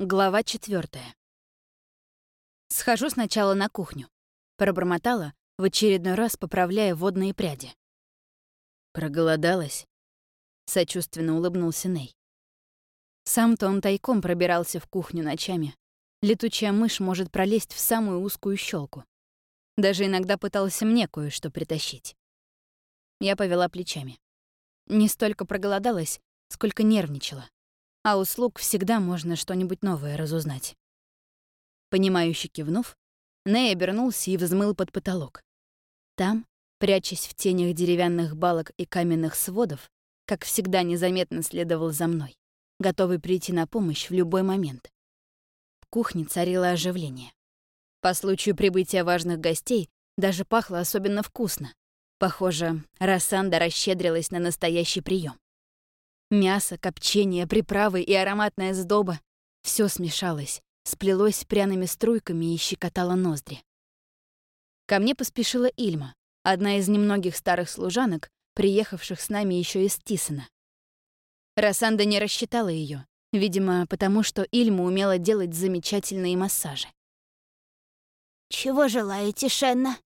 Глава четвертая. Схожу сначала на кухню. Пробормотала, в очередной раз поправляя водные пряди. Проголодалась. Сочувственно улыбнулся Ней. Сам-то он тайком пробирался в кухню ночами. Летучая мышь может пролезть в самую узкую щелку. Даже иногда пытался мне кое-что притащить. Я повела плечами. Не столько проголодалась, сколько нервничала а у слуг всегда можно что-нибудь новое разузнать. Понимающе кивнув, Ней обернулся и взмыл под потолок. Там, прячась в тенях деревянных балок и каменных сводов, как всегда незаметно следовал за мной, готовый прийти на помощь в любой момент. В кухне царило оживление. По случаю прибытия важных гостей даже пахло особенно вкусно. Похоже, Рассанда расщедрилась на настоящий прием. Мясо, копчение, приправы и ароматная сдоба — все смешалось, сплелось пряными струйками и щекотало ноздри. Ко мне поспешила Ильма, одна из немногих старых служанок, приехавших с нами еще из Тисона. Рассанда не рассчитала ее, видимо, потому что Ильма умела делать замечательные массажи. «Чего желаете, Шенна?»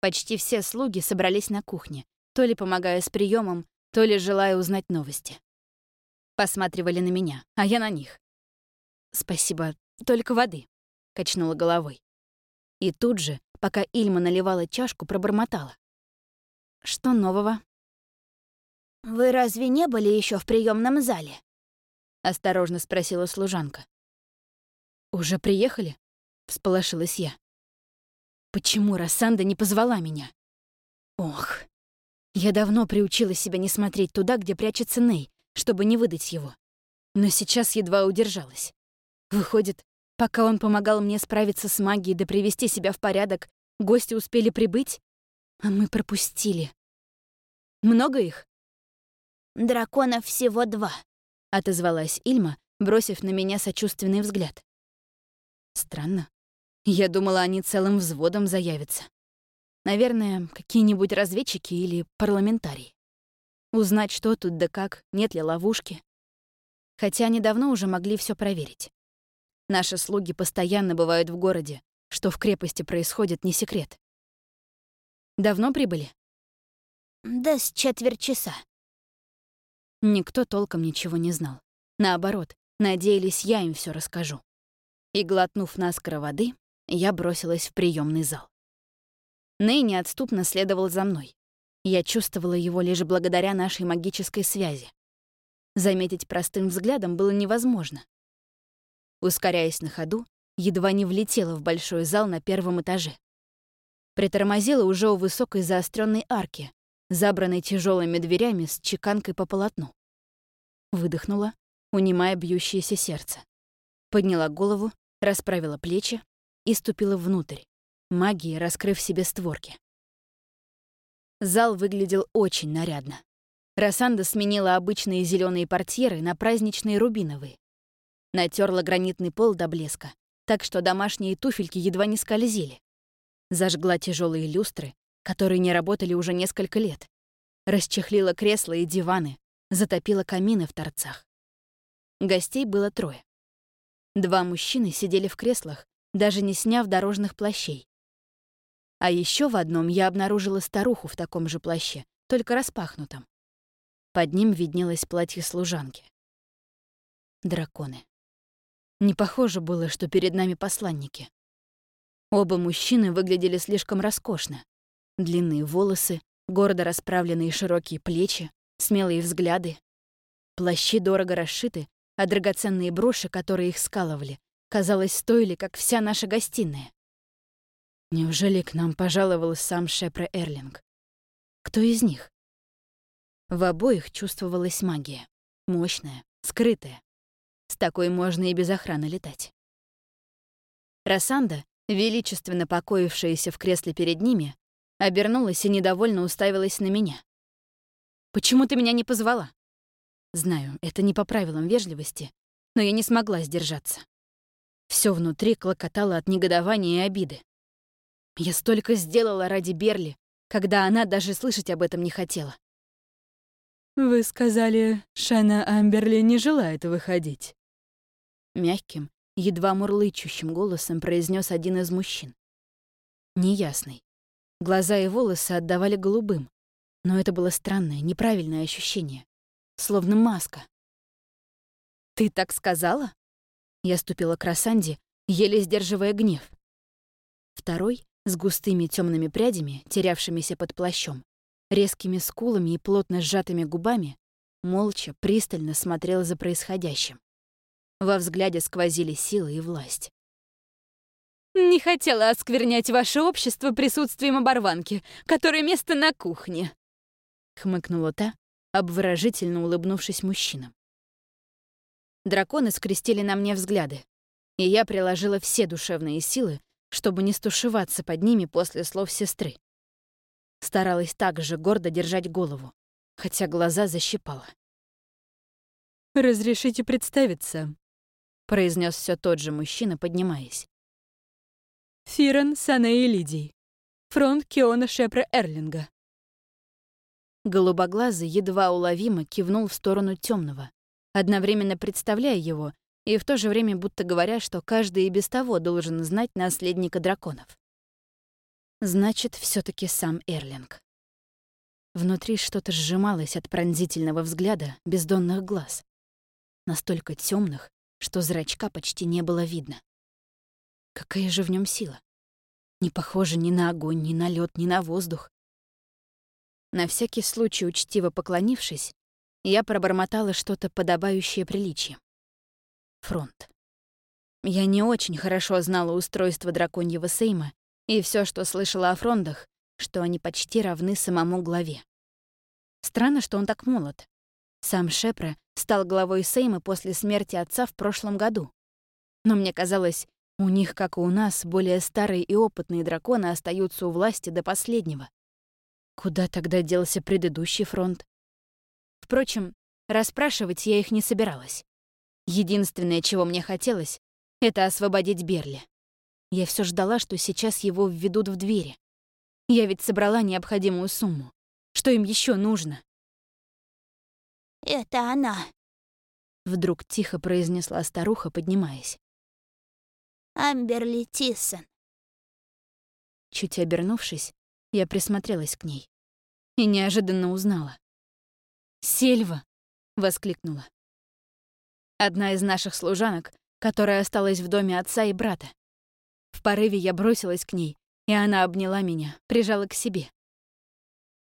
Почти все слуги собрались на кухне, то ли помогая с приемом, то ли желая узнать новости. Посматривали на меня, а я на них. «Спасибо, только воды», — качнула головой. И тут же, пока Ильма наливала чашку, пробормотала. «Что нового?» «Вы разве не были еще в приемном зале?» — осторожно спросила служанка. «Уже приехали?» — всполошилась я. «Почему Рассанда не позвала меня?» «Ох, я давно приучила себя не смотреть туда, где прячется Ней, чтобы не выдать его. Но сейчас едва удержалась. Выходит, пока он помогал мне справиться с магией да привести себя в порядок, гости успели прибыть, а мы пропустили. Много их? «Драконов всего два», — отозвалась Ильма, бросив на меня сочувственный взгляд. Странно. Я думала, они целым взводом заявятся. Наверное, какие-нибудь разведчики или парламентарии. Узнать, что тут да как, нет ли ловушки. Хотя они давно уже могли все проверить. Наши слуги постоянно бывают в городе, что в крепости происходит не секрет. Давно прибыли? Да с четверть часа. Никто толком ничего не знал. Наоборот, надеялись, я им все расскажу. И, глотнув наскоро воды, я бросилась в приемный зал. Ней неотступно следовал за мной. Я чувствовала его лишь благодаря нашей магической связи. Заметить простым взглядом было невозможно. Ускоряясь на ходу, едва не влетела в большой зал на первом этаже. Притормозила уже у высокой заостренной арки, забранной тяжелыми дверями с чеканкой по полотну. Выдохнула, унимая бьющееся сердце. Подняла голову, расправила плечи и ступила внутрь, магии раскрыв себе створки. Зал выглядел очень нарядно. Рассанда сменила обычные зеленые портьеры на праздничные рубиновые. Натерла гранитный пол до блеска, так что домашние туфельки едва не скользили. Зажгла тяжелые люстры, которые не работали уже несколько лет. Расчехлила кресла и диваны, затопила камины в торцах. Гостей было трое. Два мужчины сидели в креслах, даже не сняв дорожных плащей. А еще в одном я обнаружила старуху в таком же плаще, только распахнутом. Под ним виднелось платье служанки. Драконы. Не похоже было, что перед нами посланники. Оба мужчины выглядели слишком роскошно. Длинные волосы, гордо расправленные широкие плечи, смелые взгляды. Плащи дорого расшиты, а драгоценные броши, которые их скалывали, казалось, стоили, как вся наша гостиная. Неужели к нам пожаловал сам Шепре Эрлинг? Кто из них? В обоих чувствовалась магия. Мощная, скрытая. С такой можно и без охраны летать. Рассанда, величественно покоившаяся в кресле перед ними, обернулась и недовольно уставилась на меня. «Почему ты меня не позвала?» Знаю, это не по правилам вежливости, но я не смогла сдержаться. Все внутри клокотало от негодования и обиды. Я столько сделала ради Берли, когда она даже слышать об этом не хотела. «Вы сказали, Шана Амберли не желает выходить». Мягким, едва мурлычущим голосом произнес один из мужчин. Неясный. Глаза и волосы отдавали голубым, но это было странное, неправильное ощущение. Словно маска. «Ты так сказала?» Я ступила к Рассанде, еле сдерживая гнев. Второй, с густыми темными прядями, терявшимися под плащом, резкими скулами и плотно сжатыми губами, молча, пристально смотрел за происходящим. Во взгляде сквозили силы и власть. «Не хотела осквернять ваше общество присутствием оборванки, которой место на кухне», — хмыкнула та, обворожительно улыбнувшись мужчинам. Драконы скрестили на мне взгляды, и я приложила все душевные силы, чтобы не стушеваться под ними после слов сестры. Старалась также гордо держать голову, хотя глаза защипала. «Разрешите представиться», — произнес все тот же мужчина, поднимаясь. «Фирен Санеи Лидий, фронт Киона Шепра Эрлинга». Голубоглазый едва уловимо кивнул в сторону темного, одновременно представляя его и в то же время будто говоря, что каждый и без того должен знать наследника драконов. Значит, все таки сам Эрлинг. Внутри что-то сжималось от пронзительного взгляда бездонных глаз, настолько темных, что зрачка почти не было видно. Какая же в нем сила? Не похоже ни на огонь, ни на лед, ни на воздух. На всякий случай, учтиво поклонившись, я пробормотала что-то подобающее приличием. Фронт. Я не очень хорошо знала устройство драконьего Сейма и все, что слышала о фрондах, что они почти равны самому главе. Странно, что он так молод. Сам Шепре стал главой Сейма после смерти отца в прошлом году. Но мне казалось, у них, как и у нас, более старые и опытные драконы остаются у власти до последнего. Куда тогда делся предыдущий фронт? Впрочем, расспрашивать я их не собиралась. Единственное, чего мне хотелось, это освободить Берли. Я все ждала, что сейчас его введут в двери. Я ведь собрала необходимую сумму. Что им еще нужно? «Это она», — вдруг тихо произнесла старуха, поднимаясь. «Амберли Тиссон». Чуть обернувшись, я присмотрелась к ней и неожиданно узнала. «Сельва!» — воскликнула. Одна из наших служанок, которая осталась в доме отца и брата. В порыве я бросилась к ней, и она обняла меня, прижала к себе.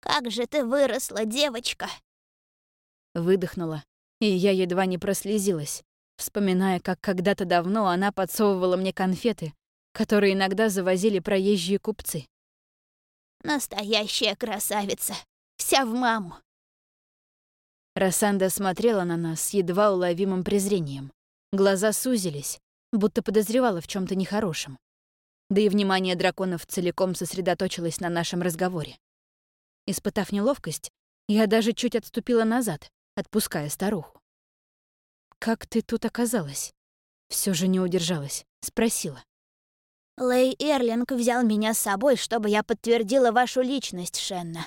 «Как же ты выросла, девочка!» Выдохнула, и я едва не прослезилась, вспоминая, как когда-то давно она подсовывала мне конфеты, которые иногда завозили проезжие купцы. «Настоящая красавица! Вся в маму! Рассанда смотрела на нас с едва уловимым презрением. Глаза сузились, будто подозревала в чем то нехорошем. Да и внимание драконов целиком сосредоточилось на нашем разговоре. Испытав неловкость, я даже чуть отступила назад, отпуская старуху. «Как ты тут оказалась?» Все же не удержалась, спросила. «Лэй Эрлинг взял меня с собой, чтобы я подтвердила вашу личность, Шенна.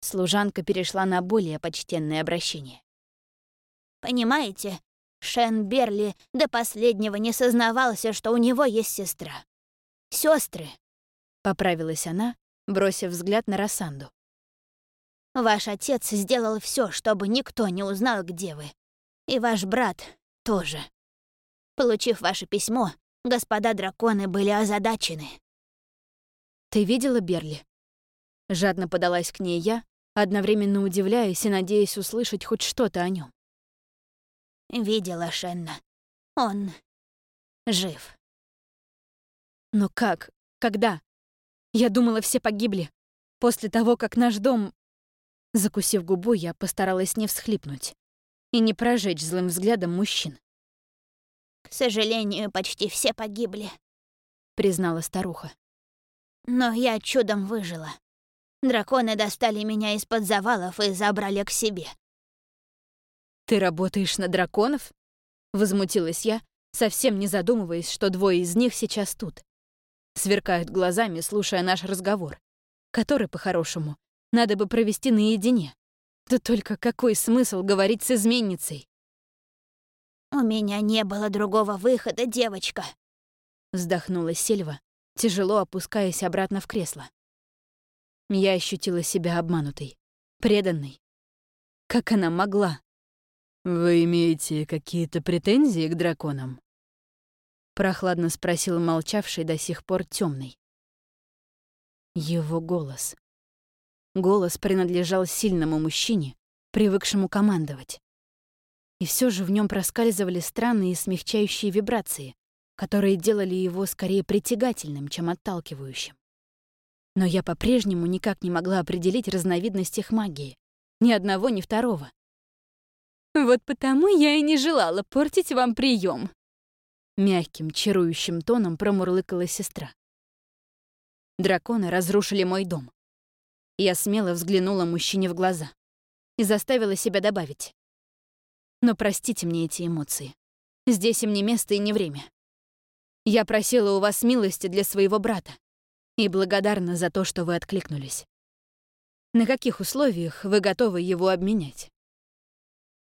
Служанка перешла на более почтенное обращение. «Понимаете, Шен Берли до последнего не сознавался, что у него есть сестра. Сестры, поправилась она, бросив взгляд на Рассанду. «Ваш отец сделал все, чтобы никто не узнал, где вы. И ваш брат тоже. Получив ваше письмо, господа драконы были озадачены». «Ты видела Берли?» Жадно подалась к ней я, одновременно удивляясь и надеясь услышать хоть что-то о нем. «Видела Шенна. Он жив». «Но как? Когда? Я думала, все погибли. После того, как наш дом...» Закусив губу, я постаралась не всхлипнуть и не прожечь злым взглядом мужчин. «К сожалению, почти все погибли», — признала старуха. «Но я чудом выжила. Драконы достали меня из-под завалов и забрали к себе. «Ты работаешь на драконов?» — возмутилась я, совсем не задумываясь, что двое из них сейчас тут. Сверкают глазами, слушая наш разговор, который, по-хорошему, надо бы провести наедине. Да только какой смысл говорить с изменницей? «У меня не было другого выхода, девочка», — вздохнула Сильва, тяжело опускаясь обратно в кресло. Я ощутила себя обманутой, преданной. Как она могла? «Вы имеете какие-то претензии к драконам?» Прохладно спросил молчавший до сих пор темный. Его голос. Голос принадлежал сильному мужчине, привыкшему командовать. И все же в нем проскальзывали странные смягчающие вибрации, которые делали его скорее притягательным, чем отталкивающим. Но я по-прежнему никак не могла определить разновидность их магии. Ни одного, ни второго. Вот потому я и не желала портить вам прием. Мягким, чарующим тоном промурлыкала сестра. Драконы разрушили мой дом. Я смело взглянула мужчине в глаза и заставила себя добавить. Но простите мне эти эмоции. Здесь им не место и не время. Я просила у вас милости для своего брата и благодарна за то, что вы откликнулись. На каких условиях вы готовы его обменять?